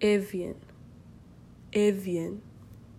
Evian, Evian.